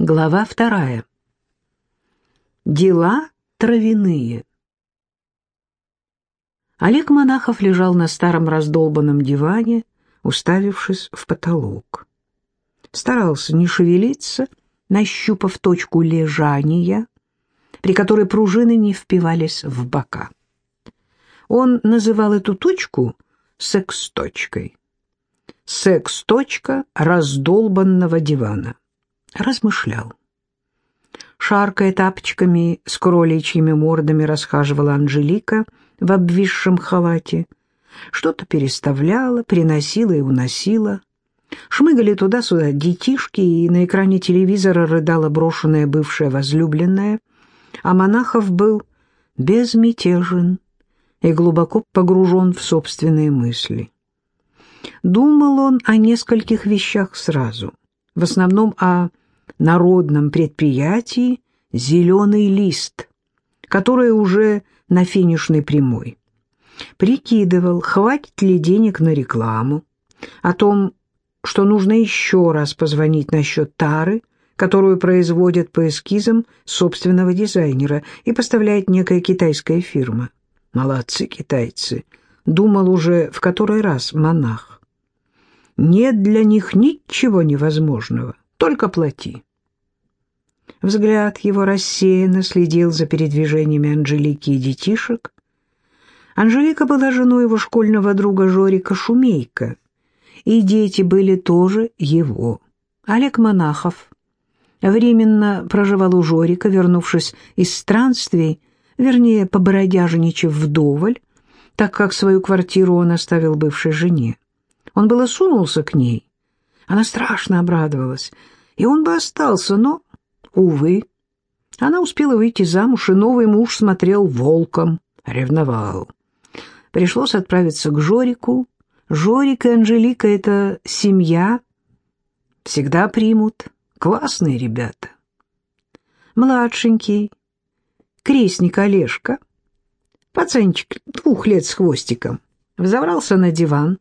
Глава вторая. Дела травяные. Олег Монахов лежал на старом раздолбанном диване, уставившись в потолок. Старался не шевелиться, нащупав точку лежания, при которой пружины не впивались в бока. Он называл эту точку секс-точкой. Секс-точка раздолбанного дивана размышлял. Шаркая тапочками с кроличьими мордами расхаживала Анжелика в обвисшем халате. Что-то переставляла, приносила и уносила. Шмыгали туда-сюда детишки, и на экране телевизора рыдала брошенная бывшая возлюбленная, а Монахов был безмятежен и глубоко погружен в собственные мысли. Думал он о нескольких вещах сразу, в основном о народном предприятии «Зеленый лист», которое уже на финишной прямой. Прикидывал, хватит ли денег на рекламу, о том, что нужно еще раз позвонить насчет тары, которую производят по эскизам собственного дизайнера и поставляет некая китайская фирма. Молодцы китайцы, думал уже в который раз монах. Нет для них ничего невозможного только плати. Взгляд его рассеянно следил за передвижениями Анжелики и детишек. Анжелика была женой его школьного друга Жорика Шумейка, и дети были тоже его. Олег Монахов временно проживал у Жорика, вернувшись из странствий, вернее, побродяжничав вдоволь, так как свою квартиру он оставил бывшей жене. Он было сунулся к ней. Она страшно обрадовалась — и он бы остался, но, увы, она успела выйти замуж, и новый муж смотрел волком, ревновал. Пришлось отправиться к Жорику. Жорик и Анжелика — это семья, всегда примут, классные ребята. Младшенький, крестник Олежка, пацанчик двух лет с хвостиком, взобрался на диван,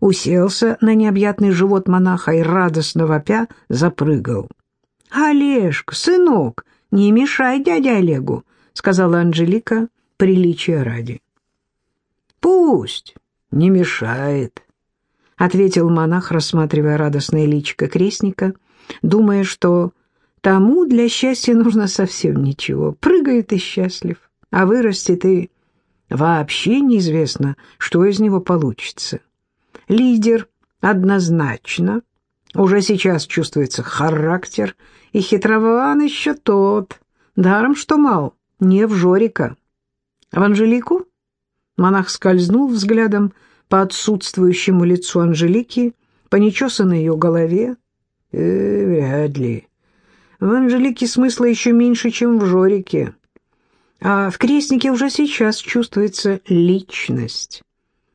уселся на необъятный живот монаха и, радостно вопя, запрыгал. — Олежка, сынок, не мешай дяде Олегу, — сказала Анжелика, приличия ради. — Пусть, не мешает, — ответил монах, рассматривая радостное личико крестника, думая, что тому для счастья нужно совсем ничего. Прыгает и счастлив, а вырастет и вообще неизвестно, что из него получится. Лидер однозначно. Уже сейчас чувствуется характер, и хитрован еще тот. Даром, что мал, не в Жорика. В Анжелику? Монах скользнул взглядом по отсутствующему лицу Анжелики, по нечесанной ее голове. Э, вряд ли. В Анжелике смысла еще меньше, чем в Жорике. А в Крестнике уже сейчас чувствуется личность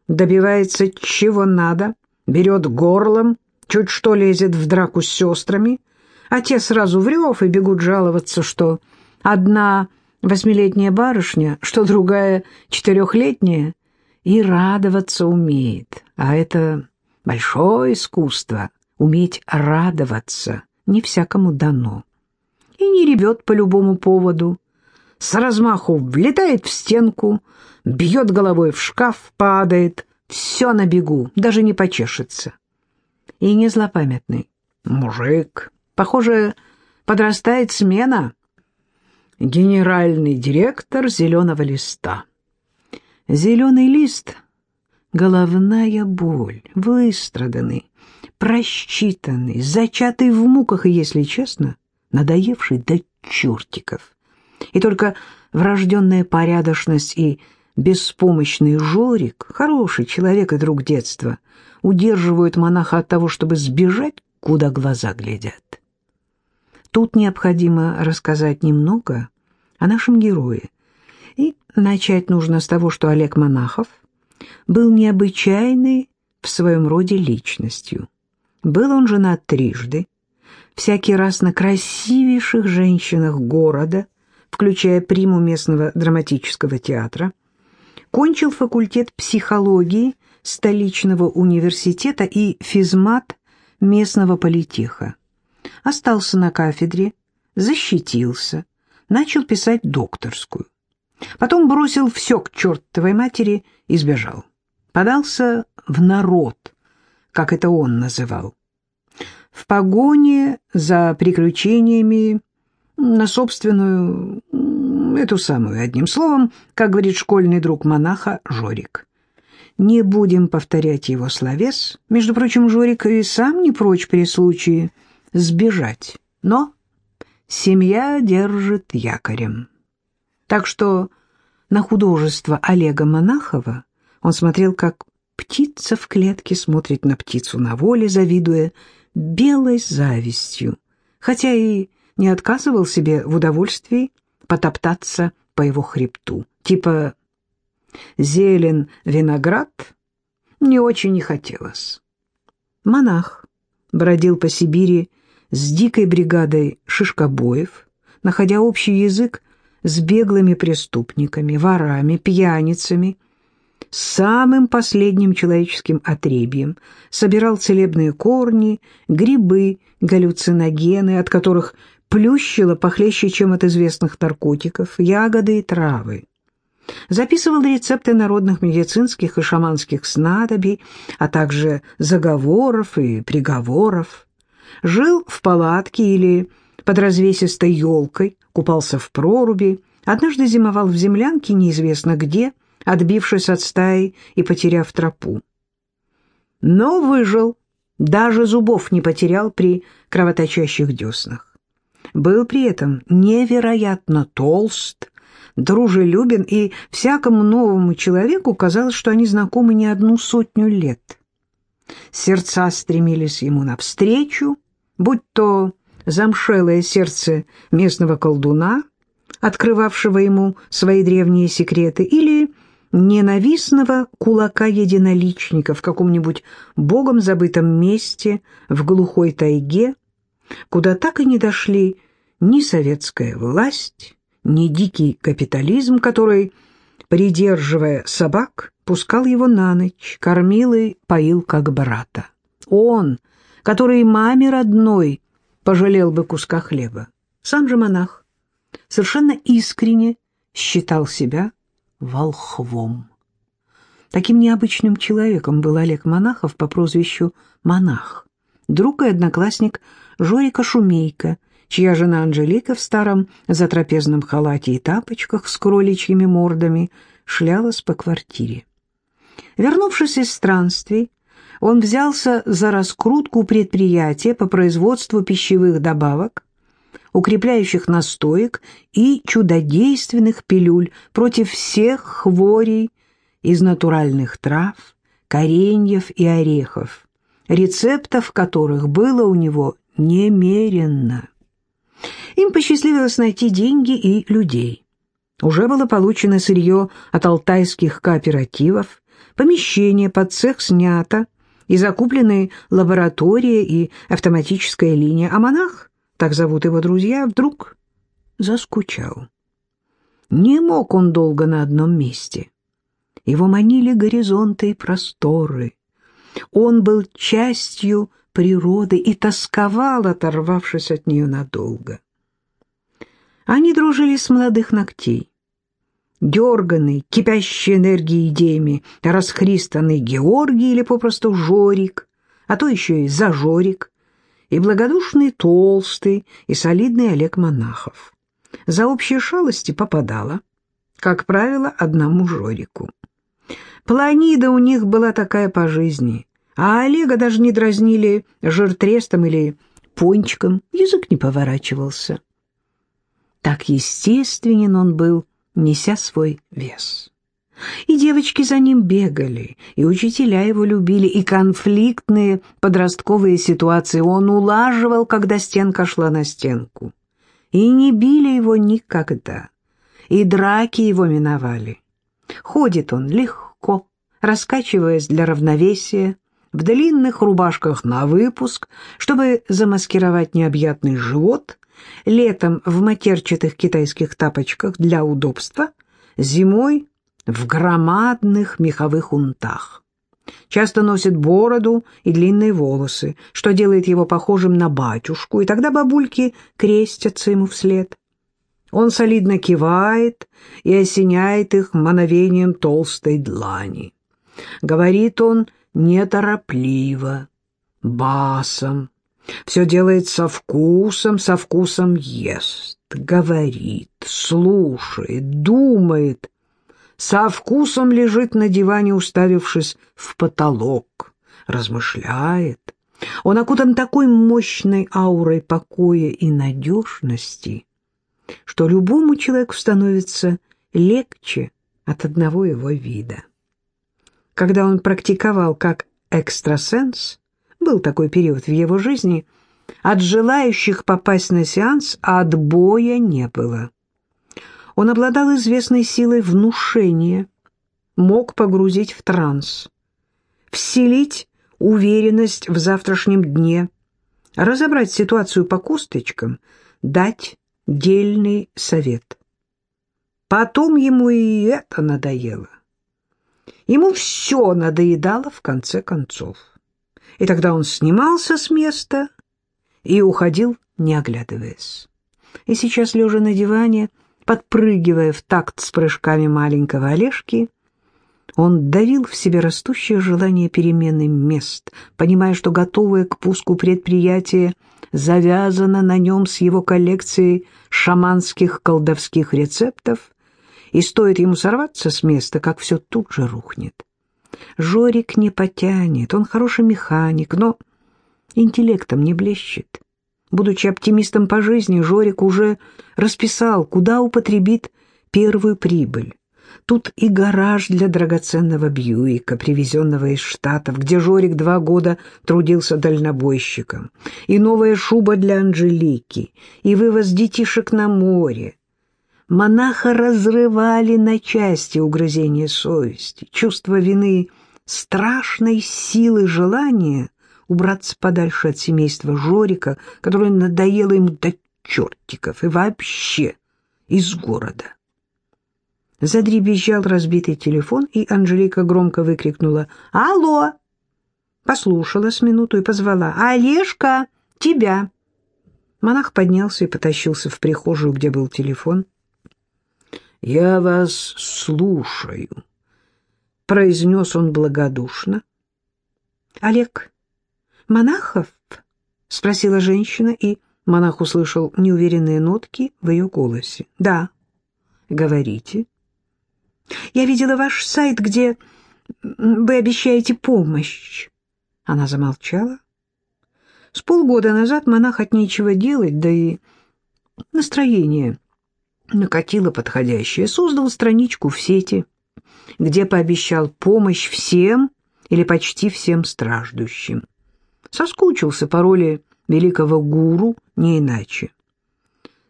добивается чего надо, берет горлом, чуть что лезет в драку с сестрами, а те сразу в рев и бегут жаловаться, что одна восьмилетняя барышня, что другая четырехлетняя, и радоваться умеет. А это большое искусство — уметь радоваться, не всякому дано. И не ревет по любому поводу, с размаху влетает в стенку, бьет головой в шкаф, падает, все на бегу, даже не почешется. И не злопамятный. Мужик. Похоже, подрастает смена. Генеральный директор «Зеленого листа». Зеленый лист — головная боль, выстраданный, просчитанный, зачатый в муках и, если честно, надоевший до чертиков и только врожденная порядочность и беспомощный Жорик, хороший человек и друг детства, удерживают монаха от того, чтобы сбежать, куда глаза глядят. Тут необходимо рассказать немного о нашем герое. И начать нужно с того, что Олег Монахов был необычайной в своем роде личностью. Был он женат трижды, всякий раз на красивейших женщинах города, включая приму местного драматического театра, кончил факультет психологии столичного университета и физмат местного политеха. Остался на кафедре, защитился, начал писать докторскую. Потом бросил все к чертовой матери и сбежал. Подался в народ, как это он называл. В погоне за приключениями на собственную, эту самую, одним словом, как говорит школьный друг монаха Жорик. Не будем повторять его словес. Между прочим, Жорик и сам не прочь при случае сбежать. Но семья держит якорем. Так что на художество Олега Монахова он смотрел, как птица в клетке смотрит на птицу на воле, завидуя белой завистью, хотя и не отказывал себе в удовольствии потоптаться по его хребту. Типа «зелен виноград» не очень не хотелось. Монах бродил по Сибири с дикой бригадой шишкобоев, находя общий язык с беглыми преступниками, ворами, пьяницами, самым последним человеческим отребьем, собирал целебные корни, грибы, галлюциногены, от которых плющило похлеще, чем от известных наркотиков, ягоды и травы. Записывал рецепты народных медицинских и шаманских снадобий, а также заговоров и приговоров. Жил в палатке или под развесистой елкой, купался в проруби, однажды зимовал в землянке неизвестно где, отбившись от стаи и потеряв тропу. Но выжил, даже зубов не потерял при кровоточащих деснах. Был при этом невероятно толст, дружелюбен, и всякому новому человеку казалось, что они знакомы не одну сотню лет. Сердца стремились ему навстречу, будь то замшелое сердце местного колдуна, открывавшего ему свои древние секреты, или ненавистного кулака единоличника в каком-нибудь богом забытом месте в глухой тайге, куда так и не дошли ни советская власть, ни дикий капитализм, который, придерживая собак, пускал его на ночь, кормил и поил как брата. Он, который маме родной пожалел бы куска хлеба. Сам же монах совершенно искренне считал себя волхвом. Таким необычным человеком был Олег Монахов по прозвищу Монах, друг и одноклассник Жорика Шумейка, чья жена Анжелика в старом затрапезном халате и тапочках с кроличьими мордами шлялась по квартире. Вернувшись из странствий, он взялся за раскрутку предприятия по производству пищевых добавок, укрепляющих настоек и чудодейственных пилюль против всех хворей из натуральных трав, кореньев и орехов, рецептов которых было у него немерено. Им посчастливилось найти деньги и людей. Уже было получено сырье от алтайских кооперативов, помещение под цех снято, и закуплены лаборатория и автоматическая линия, а монах так зовут его друзья, вдруг заскучал. Не мог он долго на одном месте. Его манили горизонты и просторы. Он был частью природы и тосковал, оторвавшись от нее надолго. Они дружили с молодых ногтей. Дерганный, кипящий энергией идеями, расхристанный Георгий или попросту Жорик, а то еще и Зажорик, и благодушный толстый и солидный Олег Монахов. За общие шалости попадала, как правило, одному Жорику. Планида у них была такая по жизни, а Олега даже не дразнили жиртрестом или пончиком, язык не поворачивался. Так естественен он был, неся свой вес. И девочки за ним бегали, и учителя его любили, и конфликтные подростковые ситуации он улаживал, когда стенка шла на стенку. И не били его никогда, и драки его миновали. Ходит он легко, раскачиваясь для равновесия, в длинных рубашках на выпуск, чтобы замаскировать необъятный живот, летом в матерчатых китайских тапочках для удобства, зимой в громадных меховых унтах. Часто носит бороду и длинные волосы, что делает его похожим на батюшку, и тогда бабульки крестятся ему вслед. Он солидно кивает и осеняет их мановением толстой длани. Говорит он неторопливо, басом. Все делает со вкусом, со вкусом ест, говорит, слушает, думает, со вкусом лежит на диване, уставившись в потолок, размышляет. Он окутан такой мощной аурой покоя и надежности, что любому человеку становится легче от одного его вида. Когда он практиковал как экстрасенс, был такой период в его жизни, от желающих попасть на сеанс отбоя не было. Он обладал известной силой внушения, мог погрузить в транс, вселить уверенность в завтрашнем дне, разобрать ситуацию по косточкам, дать дельный совет. Потом ему и это надоело. Ему все надоедало в конце концов. И тогда он снимался с места и уходил, не оглядываясь. И сейчас, лежа на диване, подпрыгивая в такт с прыжками маленького Олежки, он давил в себе растущее желание перемены мест, понимая, что готовое к пуску предприятие завязано на нем с его коллекцией шаманских колдовских рецептов, и стоит ему сорваться с места, как все тут же рухнет. Жорик не потянет, он хороший механик, но интеллектом не блещет. Будучи оптимистом по жизни, Жорик уже расписал, куда употребит первую прибыль. Тут и гараж для драгоценного Бьюика, привезенного из Штатов, где Жорик два года трудился дальнобойщиком, и новая шуба для Анжелики, и вывоз детишек на море. Монаха разрывали на части угрызения совести, чувство вины, страшной силы желания убраться подальше от семейства Жорика, которое надоело ему до чертиков, и вообще из города. Задребезжал разбитый телефон, и Анжелика громко выкрикнула «Алло!» Послушала с минуту и позвала «Олежка, тебя!» Монах поднялся и потащился в прихожую, где был телефон. «Я вас слушаю», — произнес он благодушно. «Олег, Монахов?» — спросила женщина, и монах услышал неуверенные нотки в ее голосе. «Да, говорите». «Я видела ваш сайт, где вы обещаете помощь». Она замолчала. С полгода назад монах от нечего делать, да и настроение накатило подходящее, создал страничку в сети, где пообещал помощь всем или почти всем страждущим соскучился по роли великого гуру, не иначе.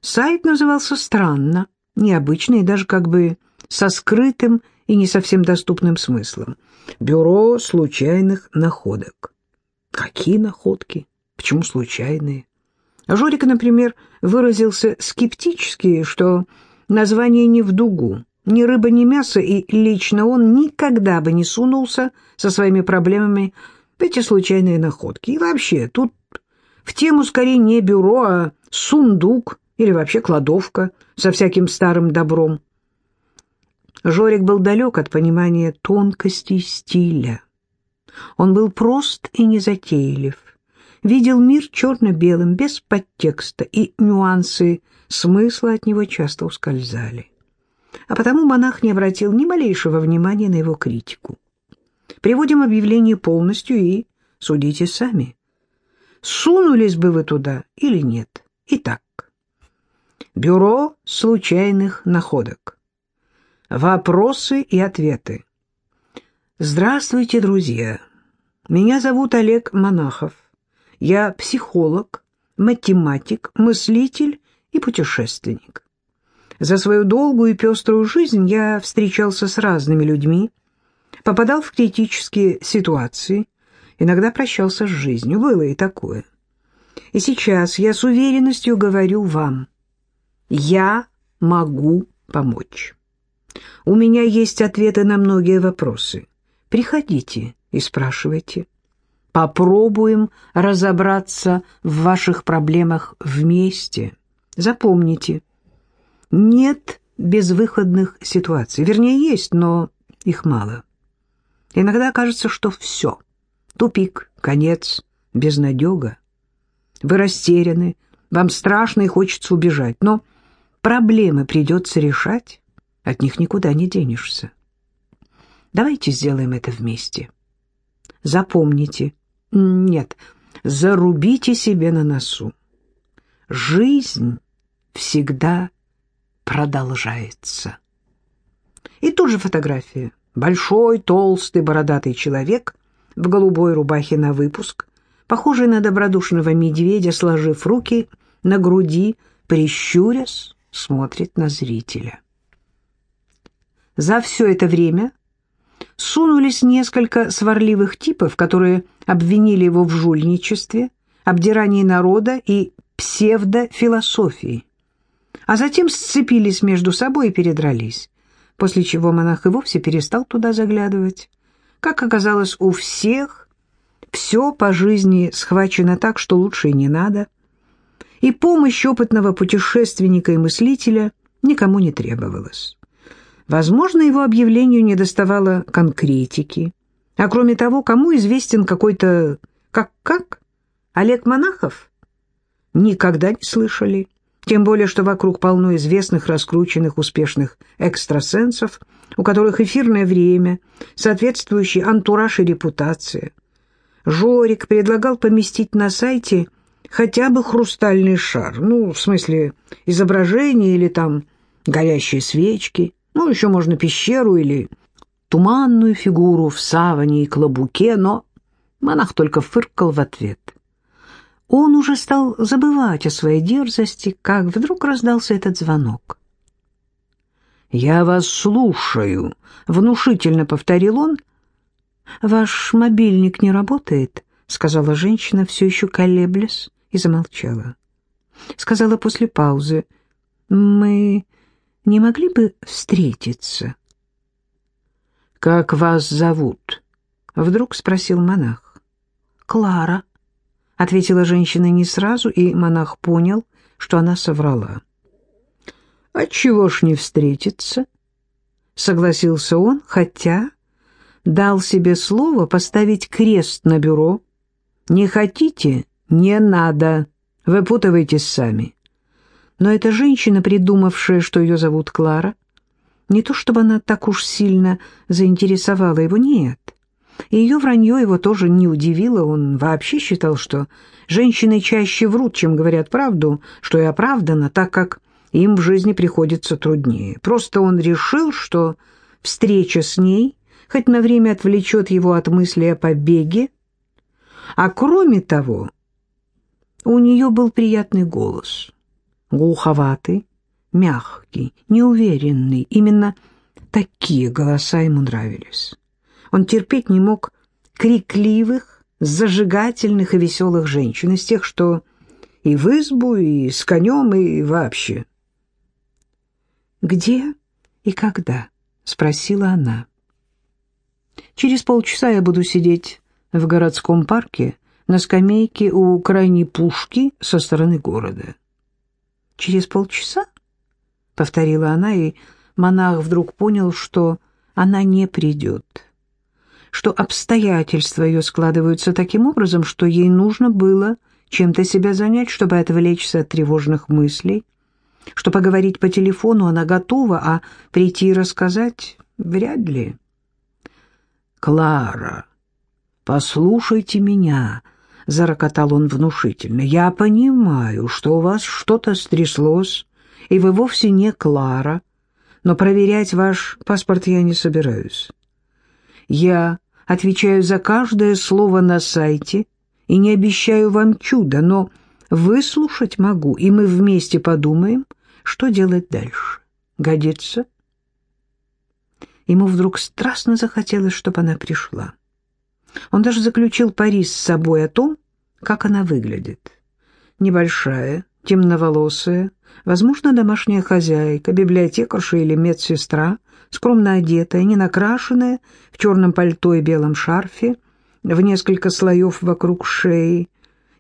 Сайт назывался странно, необычно и даже как бы со скрытым и не совсем доступным смыслом. Бюро случайных находок. Какие находки? Почему случайные? Жорик, например, выразился скептически, что название не в дугу, ни рыба, ни мясо, и лично он никогда бы не сунулся со своими проблемами эти случайные находки. И вообще, тут в тему скорее не бюро, а сундук или вообще кладовка со всяким старым добром. Жорик был далек от понимания тонкостей стиля. Он был прост и незатейлив, видел мир черно-белым, без подтекста, и нюансы смысла от него часто ускользали. А потому монах не обратил ни малейшего внимания на его критику. Приводим объявление полностью и судите сами. Сунулись бы вы туда или нет? Итак, Бюро случайных находок. Вопросы и ответы. Здравствуйте, друзья. Меня зовут Олег Монахов. Я психолог, математик, мыслитель и путешественник. За свою долгую и пеструю жизнь я встречался с разными людьми, попадал в критические ситуации, иногда прощался с жизнью, было и такое. И сейчас я с уверенностью говорю вам, я могу помочь. У меня есть ответы на многие вопросы. Приходите, и спрашивайте. Попробуем разобраться в ваших проблемах вместе. Запомните, нет безвыходных ситуаций. Вернее, есть, но их мало. Иногда кажется, что все. Тупик, конец, безнадега. Вы растеряны, вам страшно и хочется убежать, но проблемы придется решать, от них никуда не денешься. Давайте сделаем это вместе. Запомните, нет, зарубите себе на носу. Жизнь всегда продолжается. И тут же фотография. Большой, толстый, бородатый человек в голубой рубахе на выпуск, похожий на добродушного медведя, сложив руки на груди, прищурясь, смотрит на зрителя. За все это время сунулись несколько сварливых типов, которые обвинили его в жульничестве, обдирании народа и псевдофилософии, а затем сцепились между собой и передрались после чего монах и вовсе перестал туда заглядывать. Как оказалось, у всех все по жизни схвачено так, что лучше и не надо, и помощь опытного путешественника и мыслителя никому не требовалась. Возможно, его объявлению не доставало конкретики, а кроме того, кому известен какой-то... Как-как? Олег Монахов? Никогда не слышали. Тем более, что вокруг полно известных, раскрученных, успешных экстрасенсов, у которых эфирное время, соответствующий антураж и репутация. Жорик предлагал поместить на сайте хотя бы хрустальный шар, ну, в смысле изображение или там горящие свечки, ну, еще можно пещеру или туманную фигуру в саване и клобуке, но монах только фыркал в ответ. Он уже стал забывать о своей дерзости, как вдруг раздался этот звонок. «Я вас слушаю», — внушительно повторил он. «Ваш мобильник не работает», — сказала женщина, все еще колеблясь, и замолчала. Сказала после паузы, «Мы не могли бы встретиться?» «Как вас зовут?» — вдруг спросил монах. «Клара», — ответила женщина не сразу, и монах понял, что она соврала. «Отчего ж не встретиться?» — согласился он, хотя дал себе слово поставить крест на бюро. «Не хотите? Не надо. Выпутывайтесь сами». Но эта женщина, придумавшая, что ее зовут Клара, не то чтобы она так уж сильно заинтересовала его, нет. Ее вранье его тоже не удивило, он вообще считал, что женщины чаще врут, чем говорят правду, что и оправдано, так как им в жизни приходится труднее. Просто он решил, что встреча с ней хоть на время отвлечет его от мысли о побеге, а кроме того, у нее был приятный голос, глуховатый, мягкий, неуверенный, именно такие голоса ему нравились. Он терпеть не мог крикливых, зажигательных и веселых женщин, из тех, что и в избу, и с конем, и вообще. «Где и когда?» — спросила она. «Через полчаса я буду сидеть в городском парке на скамейке у крайней пушки со стороны города». «Через полчаса?» — повторила она, и монах вдруг понял, что она не придет что обстоятельства ее складываются таким образом, что ей нужно было чем-то себя занять, чтобы отвлечься от тревожных мыслей, что поговорить по телефону она готова, а прийти и рассказать вряд ли. «Клара, послушайте меня», — зарокотал он внушительно. «Я понимаю, что у вас что-то стряслось, и вы вовсе не Клара, но проверять ваш паспорт я не собираюсь. Я отвечаю за каждое слово на сайте и не обещаю вам чуда, но выслушать могу, и мы вместе подумаем, что делать дальше. Годится?» Ему вдруг страстно захотелось, чтобы она пришла. Он даже заключил пари с собой о том, как она выглядит. Небольшая, темноволосая, возможно, домашняя хозяйка, библиотекарша или медсестра, скромно одетая, не накрашенная, в черном пальто и белом шарфе, в несколько слоев вокруг шеи.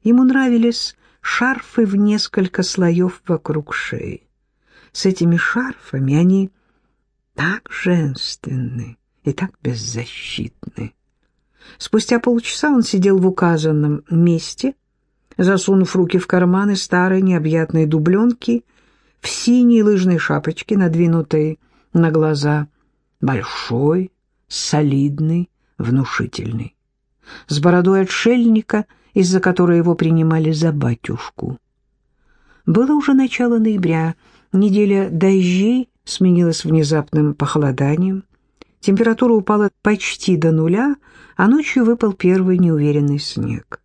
Ему нравились шарфы в несколько слоев вокруг шеи. С этими шарфами они так женственны и так беззащитны. Спустя полчаса он сидел в указанном месте, засунув руки в карманы старой необъятной дубленки в синей лыжной шапочке, надвинутой на глаза, большой, солидный, внушительный, с бородой отшельника, из-за которой его принимали за батюшку. Было уже начало ноября, неделя дождей сменилась внезапным похолоданием, температура упала почти до нуля, а ночью выпал первый неуверенный снег.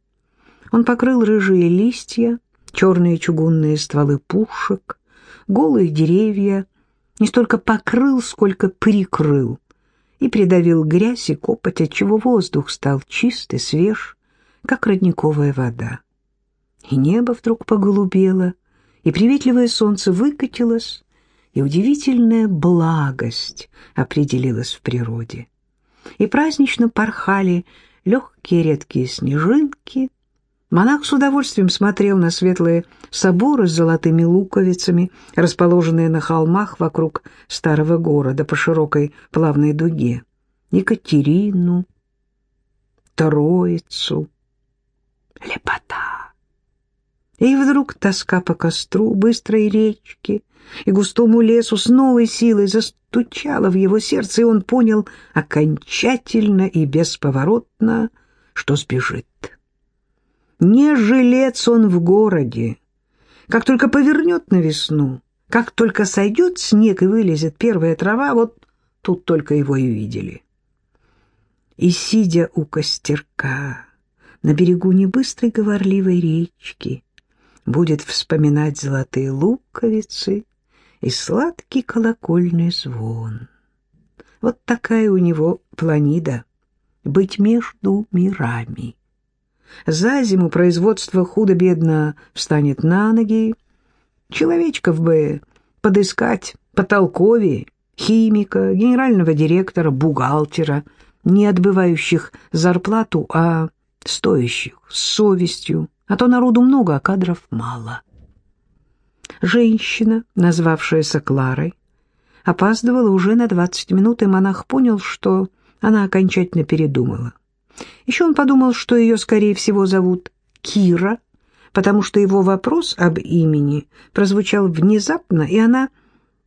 Он покрыл рыжие листья, черные чугунные стволы пушек, голые деревья, не столько покрыл, сколько прикрыл, и придавил грязь и копоть, отчего воздух стал чистый, свеж, как родниковая вода. И небо вдруг поголубело, и приветливое солнце выкатилось, и удивительная благость определилась в природе. И празднично порхали легкие редкие снежинки, Монах с удовольствием смотрел на светлые соборы с золотыми луковицами, расположенные на холмах вокруг старого города по широкой плавной дуге. Екатерину, Троицу. Лепота! И вдруг тоска по костру, быстрой речке и густому лесу с новой силой застучала в его сердце, и он понял окончательно и бесповоротно, что сбежит. Не жилец он в городе. Как только повернет на весну, как только сойдет снег и вылезет первая трава, вот тут только его и видели. И, сидя у костерка на берегу небыстрой говорливой речки, будет вспоминать золотые луковицы и сладкий колокольный звон. Вот такая у него планида — быть между мирами. За зиму производство худо-бедно встанет на ноги. Человечков бы подыскать потолковее, химика, генерального директора, бухгалтера, не отбывающих зарплату, а стоящих, с совестью. А то народу много, а кадров мало. Женщина, назвавшаяся Кларой, опаздывала уже на двадцать минут, и монах понял, что она окончательно передумала. Еще он подумал, что ее, скорее всего, зовут Кира, потому что его вопрос об имени прозвучал внезапно, и она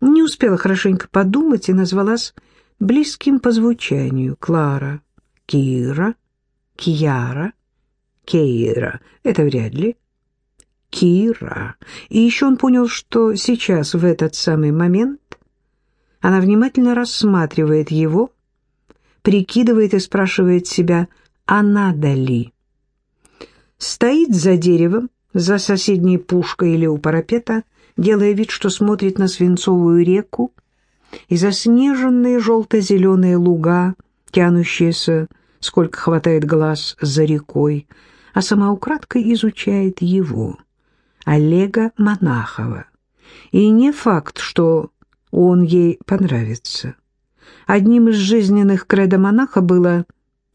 не успела хорошенько подумать и назвалась близким по звучанию Клара, Кира, Кияра, Кейра. Это вряд ли. Кира. И еще он понял, что сейчас, в этот самый момент, она внимательно рассматривает его, прикидывает и спрашивает себя, а надо ли. Стоит за деревом, за соседней пушкой или у парапета, делая вид, что смотрит на свинцовую реку и заснеженные желто-зеленые луга, тянущиеся, сколько хватает глаз, за рекой, а сама украдкой изучает его, Олега Монахова. И не факт, что он ей понравится. Одним из жизненных кредо монаха было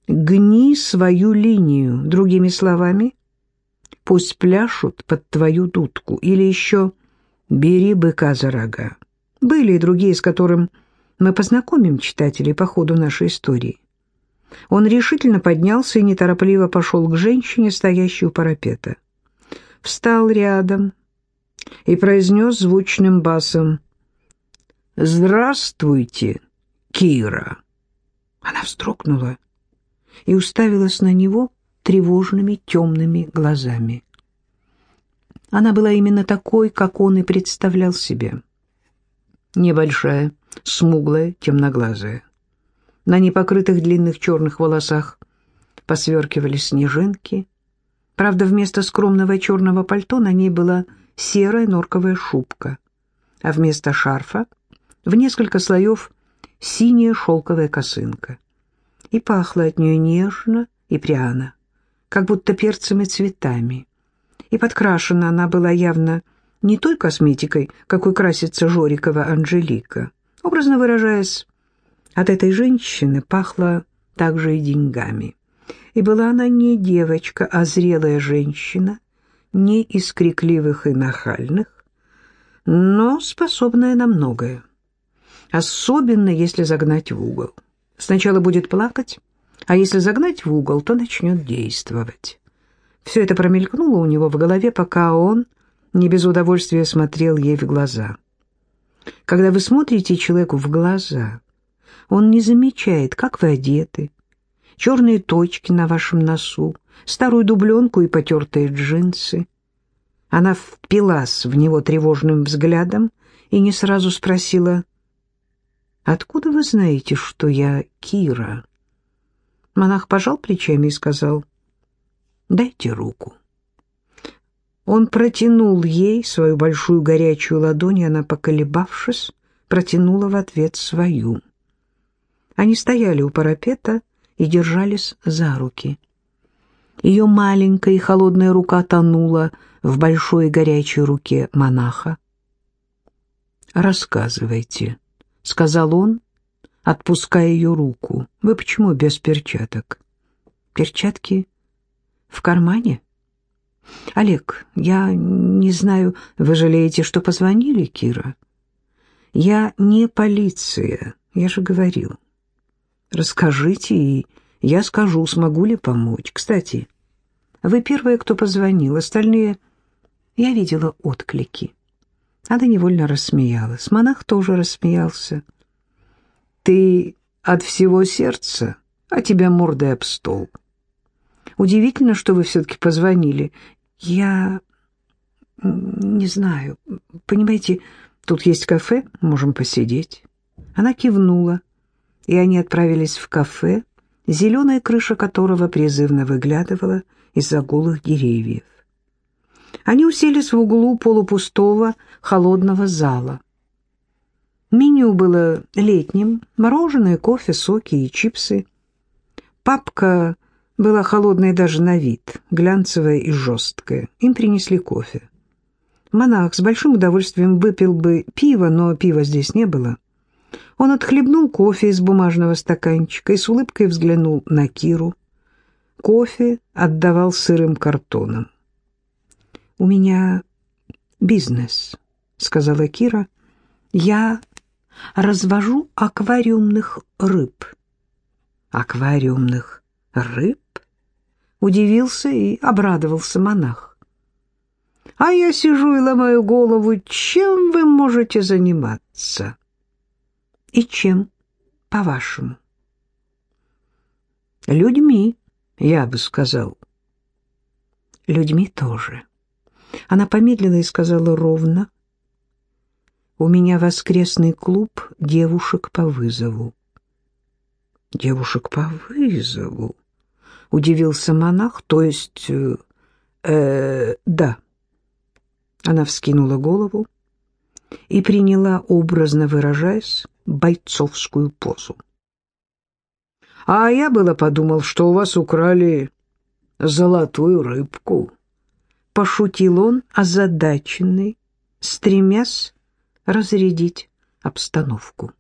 «гни свою линию», другими словами, «пусть пляшут под твою дудку» или еще «бери быка за рога». Были и другие, с которым мы познакомим читателей по ходу нашей истории. Он решительно поднялся и неторопливо пошел к женщине, стоящей у парапета. Встал рядом и произнес звучным басом «Здравствуйте!» Кира. Она вздрогнула и уставилась на него тревожными темными глазами. Она была именно такой, как он и представлял себе. Небольшая, смуглая, темноглазая. На непокрытых длинных черных волосах посверкивали снежинки. Правда, вместо скромного черного пальто на ней была серая норковая шубка, а вместо шарфа в несколько слоев синяя шелковая косынка. И пахло от нее нежно и пряно, как будто перцами цветами. И подкрашена она была явно не той косметикой, какой красится Жорикова Анжелика. Образно выражаясь, от этой женщины пахло также и деньгами. И была она не девочка, а зрелая женщина, не из крикливых и нахальных, но способная на многое. Особенно, если загнать в угол. Сначала будет плакать, а если загнать в угол, то начнет действовать. Все это промелькнуло у него в голове, пока он не без удовольствия смотрел ей в глаза. Когда вы смотрите человеку в глаза, он не замечает, как вы одеты, черные точки на вашем носу, старую дубленку и потертые джинсы. Она впилась в него тревожным взглядом и не сразу спросила, «Откуда вы знаете, что я Кира?» Монах пожал плечами и сказал, «Дайте руку». Он протянул ей свою большую горячую ладонь, и она, поколебавшись, протянула в ответ свою. Они стояли у парапета и держались за руки. Ее маленькая и холодная рука тонула в большой горячей руке монаха. «Рассказывайте», — сказал он, отпуская ее руку. «Вы почему без перчаток?» «Перчатки в кармане?» «Олег, я не знаю, вы жалеете, что позвонили, Кира?» «Я не полиция, я же говорил. Расскажите, и я скажу, смогу ли помочь. Кстати, вы первая, кто позвонил, остальные...» Я видела отклики. Она невольно рассмеялась. Монах тоже рассмеялся. «Ты от всего сердца, а тебя мордой об стол». Удивительно, что вы все-таки позвонили. Я не знаю. Понимаете, тут есть кафе, можем посидеть. Она кивнула, и они отправились в кафе, зеленая крыша которого призывно выглядывала из-за голых деревьев. Они уселись в углу полупустого холодного зала. Меню было летним, мороженое, кофе, соки и чипсы. Папка была холодная даже на вид, глянцевая и жесткая. Им принесли кофе. Монах с большим удовольствием выпил бы пиво, но пива здесь не было. Он отхлебнул кофе из бумажного стаканчика и с улыбкой взглянул на Киру. Кофе отдавал сырым картоном. «У меня бизнес», — сказала Кира. «Я развожу аквариумных рыб». «Аквариумных рыб?» Удивился и обрадовался монах. «А я сижу и ломаю голову, чем вы можете заниматься?» «И чем, по-вашему?» «Людьми, я бы сказал». «Людьми тоже». Она помедлила и сказала ровно. «У меня воскресный клуб девушек по вызову». «Девушек по вызову?» — удивился монах. «То есть... Э, э, да». Она вскинула голову и приняла, образно выражаясь, бойцовскую позу. «А я было подумал, что у вас украли золотую рыбку», — пошутил он, озадаченный, стремясь разрядить обстановку.